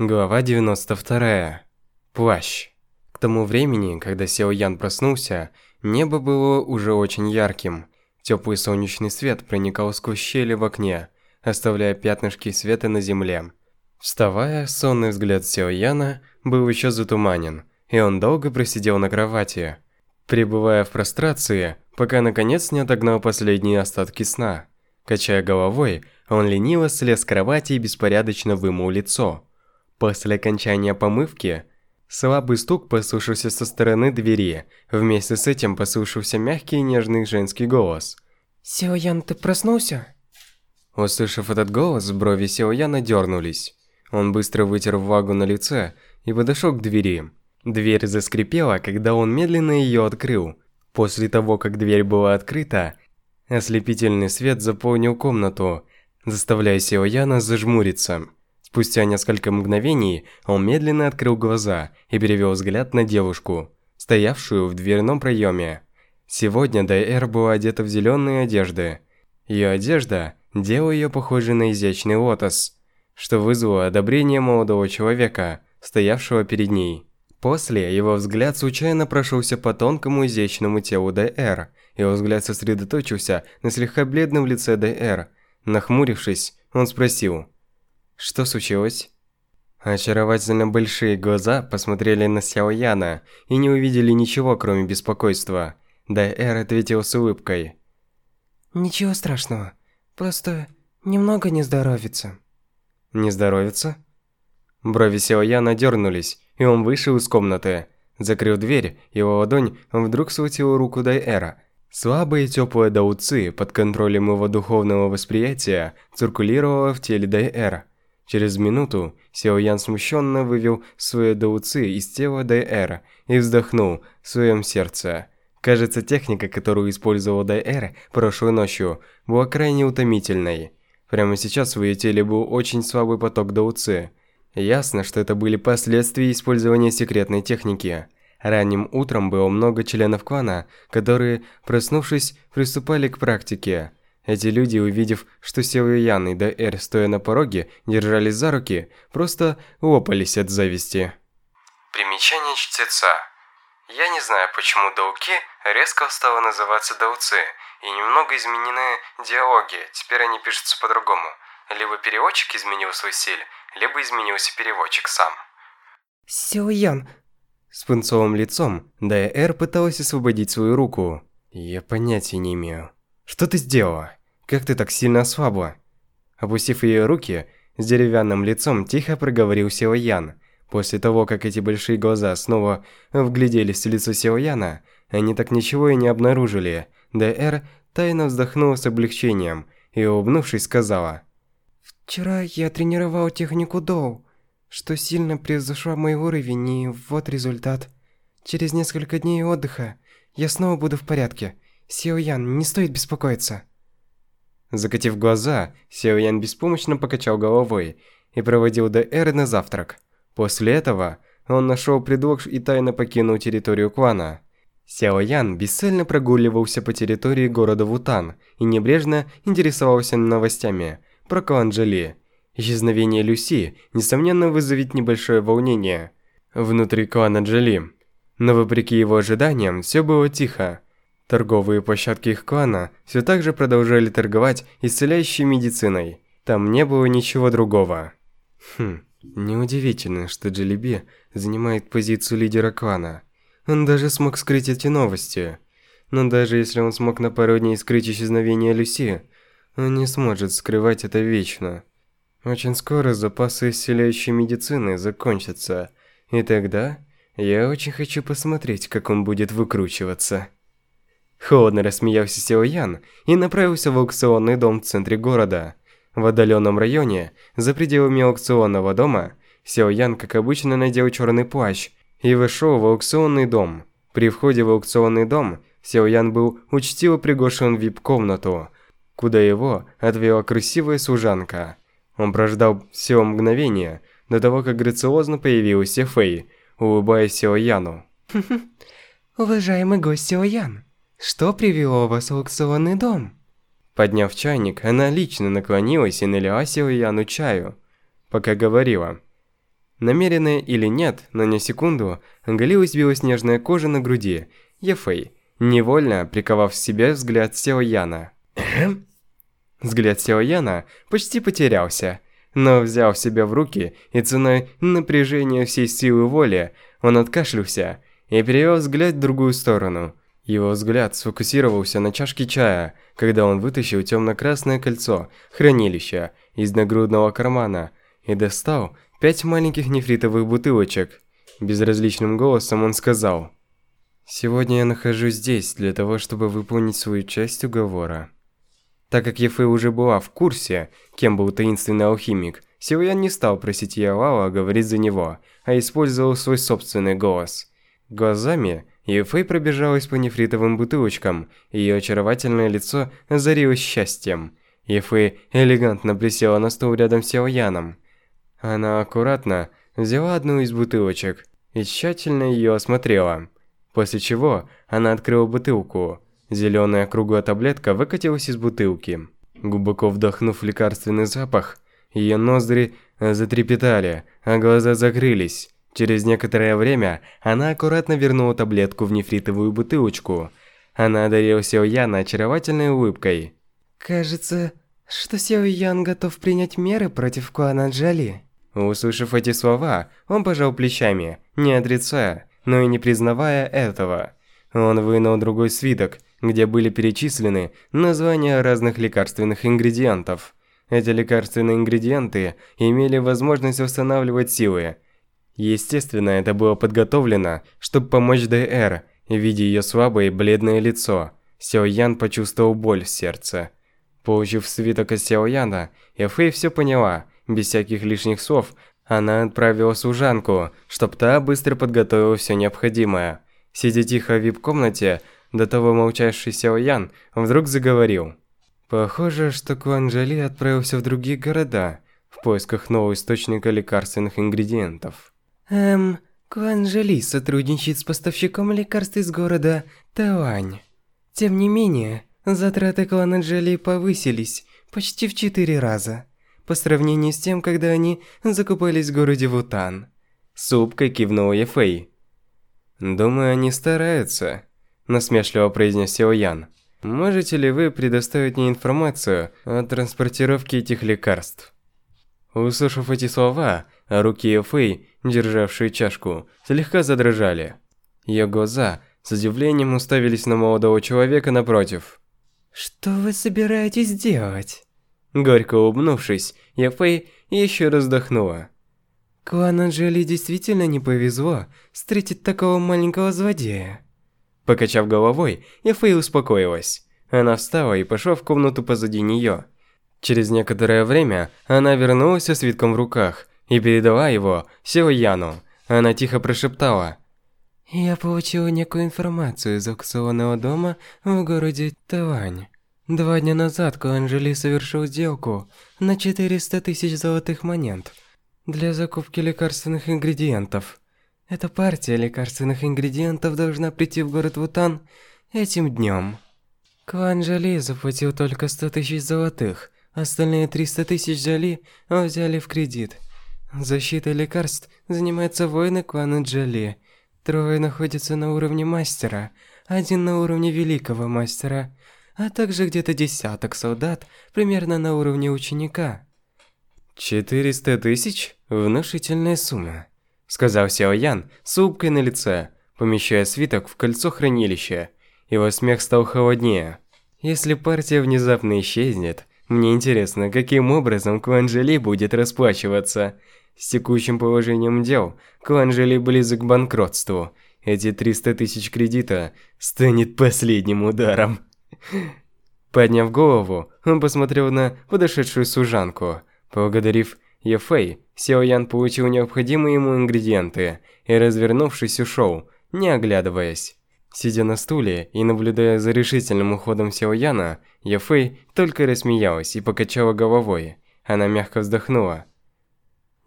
Глава 92. Плащ. К тому времени, когда Сео Ян проснулся, небо было уже очень ярким. Теплый солнечный свет проникал сквозь щели в окне, оставляя пятнышки света на земле. Вставая, сонный взгляд Сео Яна был еще затуманен, и он долго просидел на кровати, пребывая в прострации, пока наконец не отогнал последние остатки сна. Качая головой, он лениво слез с кровати и беспорядочно вымыл лицо. После окончания помывки, слабый стук послышался со стороны двери. Вместе с этим послышался мягкий и нежный женский голос. Сео Ян, ты проснулся? Услышав этот голос, брови Сео Яна дернулись. Он быстро вытер влагу на лице и подошел к двери. Дверь заскрипела, когда он медленно ее открыл. После того, как дверь была открыта, ослепительный свет заполнил комнату, заставляя Сео Яна зажмуриться. Спустя несколько мгновений он медленно открыл глаза и перевел взгляд на девушку, стоявшую в дверном проеме. Сегодня Дайэр была одета в зеленые одежды. Ее одежда делала ее похожей на изящный лотос, что вызвало одобрение молодого человека, стоявшего перед ней. После его взгляд случайно прошелся по тонкому изящному телу Дайэр. Его взгляд сосредоточился на слегка бледном лице Дайэр. Нахмурившись, он спросил – что случилось? Очаровательно большие глаза посмотрели на Сяо Яна и не увидели ничего, кроме беспокойства. Дайэр ответил с улыбкой. Ничего страшного, просто немного не здоровится. Не здоровится? Брови Сяо Яна дернулись, и он вышел из комнаты. Закрыв дверь, его ладонь вдруг схватила руку Дайэра. Слабая и теплая дауцы под контролем его духовного восприятия циркулировала в теле Дайэра. Через минуту Сяо Ян смущенно вывел свои доуцы из тела Дайэра и вздохнул в своем сердце. Кажется, техника, которую использовал Дайэр прошлой ночью, была крайне утомительной. Прямо сейчас в ее теле был очень слабый поток доуцы. Ясно, что это были последствия использования секретной техники. Ранним утром было много членов клана, которые, проснувшись, приступали к практике. Эти люди, увидев, что Сео Ян и Дэр, стоя на пороге, держались за руки, просто лопались от зависти. Примечание чтеца. Я не знаю, почему Дауки резко стало называться Дауцы, и немного изменены диалоги, теперь они пишутся по-другому. Либо переводчик изменил свой стиль, либо изменился переводчик сам. Сео Ян. С пунцовым лицом Дэр пыталась освободить свою руку. Я понятия не имею. Что ты сделала? Как ты так сильно ослабла?» Опустив ее руки, с деревянным лицом тихо проговорил Сео Ян. После того, как эти большие глаза снова вгляделись в лицо Сео Яна, они так ничего и не обнаружили. Д.Р. тайно вздохнула с облегчением и, улыбнувшись, сказала. «Вчера я тренировал технику Доу, что сильно превзошла мой уровень, и вот результат. Через несколько дней отдыха я снова буду в порядке. Сео Ян, не стоит беспокоиться». Закатив глаза, Сяо Ян беспомощно покачал головой и проводил Д.Р. на завтрак. После этого он нашел предлог и тайно покинул территорию клана. Сяо Ян бесцельно прогуливался по территории города Вутан и небрежно интересовался новостями про клан Джоли. Исчезновение Люси, несомненно, вызовет небольшое волнение внутри клана Джоли. Но вопреки его ожиданиям, все было тихо. Торговые площадки их клана все так же продолжали торговать исцеляющей медициной. Там не было ничего другого. Хм, неудивительно, что Джелеби занимает позицию лидера клана. Он даже смог скрыть эти новости. Но даже если он смог на пару дней скрыть исчезновение Люси, он не сможет скрывать это вечно. Очень скоро запасы исцеляющей медицины закончатся, и тогда я очень хочу посмотреть, как он будет выкручиваться. Холодно рассмеялся Сео Ян и направился в аукционный дом в центре города. В отдаленном районе, за пределами аукционного дома, Сео Ян, как обычно, надел черный плащ и вошел в аукционный дом. При входе в аукционный дом Сео Ян был учтиво приглашен в вип-комнату, куда его отвела красивая служанка. Он прождал всего мгновение до того, как грациозно появилась Фэй, улыбаясь Сео Яну. «Уважаемый гость Сео Ян, что привело вас в аукционный дом? Подняв чайник, она лично наклонилась и налила Силуяну чаю, пока говорила. Намеренно или нет, но на секунду оголилась белоснежная кожа на груди. Ефэй, невольно приковав в себе взгляд Сео Яна. Взгляд Сео Яна почти потерялся, но взяв себя в руки и ценой напряжения всей силы воли, он откашлялся и перевел взгляд в другую сторону. Его взгляд сфокусировался на чашке чая, когда он вытащил темно-красное кольцо хранилища из нагрудного кармана и достал пять маленьких нефритовых бутылочек. Безразличным голосом он сказал: "Сегодня я нахожусь здесь для того, чтобы выполнить свою часть уговора". Так как Ефэ уже была в курсе, кем был таинственный алхимик, Силуян не стал просить Ялала говорить за него, а использовал свой собственный голос. Глазами Ефэй пробежалась по нефритовым бутылочкам, ее очаровательное лицо озарилось счастьем. Ефэй элегантно присела на стул рядом с Силуяном. Она аккуратно взяла одну из бутылочек и тщательно ее осмотрела, после чего она открыла бутылку – Зеленая круглая таблетка выкатилась из бутылки. Глубоко вдохнув лекарственный запах, ее ноздри затрепетали, а глаза закрылись. Через некоторое время она аккуратно вернула таблетку в нефритовую бутылочку. Она одарила Сео Яна очаровательной улыбкой. «Кажется, что Сео Ян готов принять меры против Куана Джали». Услышав эти слова, он пожал плечами, не отрицая, но и не признавая этого. Он вынул другой свиток где были перечислены названия разных лекарственных ингредиентов. Эти лекарственные ингредиенты имели возможность восстанавливать силы. Естественно, это было подготовлено, чтобы помочь ДР, видя ее слабое и бледное лицо. Сяо Ян почувствовал боль в сердце. Получив свиток от Сяо Яна, Эфэй все поняла. Без всяких лишних слов, она отправила служанку, чтобы та быстро подготовила все необходимое. Сидя тихо в вип-комнате, до того молчавший Сяо Ян вдруг заговорил. Похоже, что Куанжали отправился в другие города в поисках нового источника лекарственных ингредиентов. Эм, Куанжали сотрудничает с поставщиком лекарств из города Таоань. Тем не менее, затраты клана Джоли повысились почти в четыре раза по сравнению с тем, когда они закупались в городе Вутан. Супка кивнул Ефэй. Думаю, они стараются насмешливо произнес Ян. Можете ли вы предоставить мне информацию о транспортировке этих лекарств? Услышав эти слова, руки Фэй, державшие чашку, слегка задрожали. Ее глаза с удивлением уставились на молодого человека напротив. «Что вы собираетесь делать?» Горько улыбнувшись, Яфэй еще раз вздохнула. Клану Джоли действительно не повезло встретить такого маленького злодея. Покачав головой, Ефэй успокоилась. Она встала и пошла в комнату позади нее. Через некоторое время она вернулась со свитком в руках и передала его Сео Яну. Она тихо прошептала. «Я получила некую информацию из аукционного дома в городе Тавань. Два дня назад Куанжели совершил сделку на 400 тысяч золотых монет для закупки лекарственных ингредиентов. Эта партия лекарственных ингредиентов должна прийти в город Вутан этим днем. Жали заплатил только 100 тысяч золотых, остальные 300 тысяч Жали взяли в кредит. Защитой лекарств занимаются воины клана Джали. Трое находятся на уровне мастера, один на уровне великого мастера, а также где-то десяток солдат примерно на уровне ученика. 400 тысяч? Внушительная сумма сказал Сяо Ян с улыбкой на лице, помещая свиток в кольцо хранилища. Его смех стал холоднее. Если партия внезапно исчезнет, мне интересно, каким образом клан Жили будет расплачиваться. С текущим положением дел, клан Жили близок к банкротству. Эти 300 тысяч кредита станет последним ударом. Подняв голову, он посмотрел на подошедшую служанку. Поблагодарив Ефэй, Сяо Ян получил необходимые ему ингредиенты и, развернувшись, ушел, не оглядываясь. Сидя на стуле и наблюдая за решительным уходом Сяо Яна, Ефэй только рассмеялась и покачала головой. Она мягко вздохнула.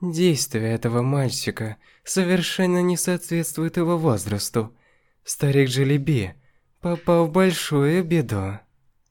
Действия этого мальчика совершенно не соответствуют его возрасту. Старик Джелеби попал в большую беду.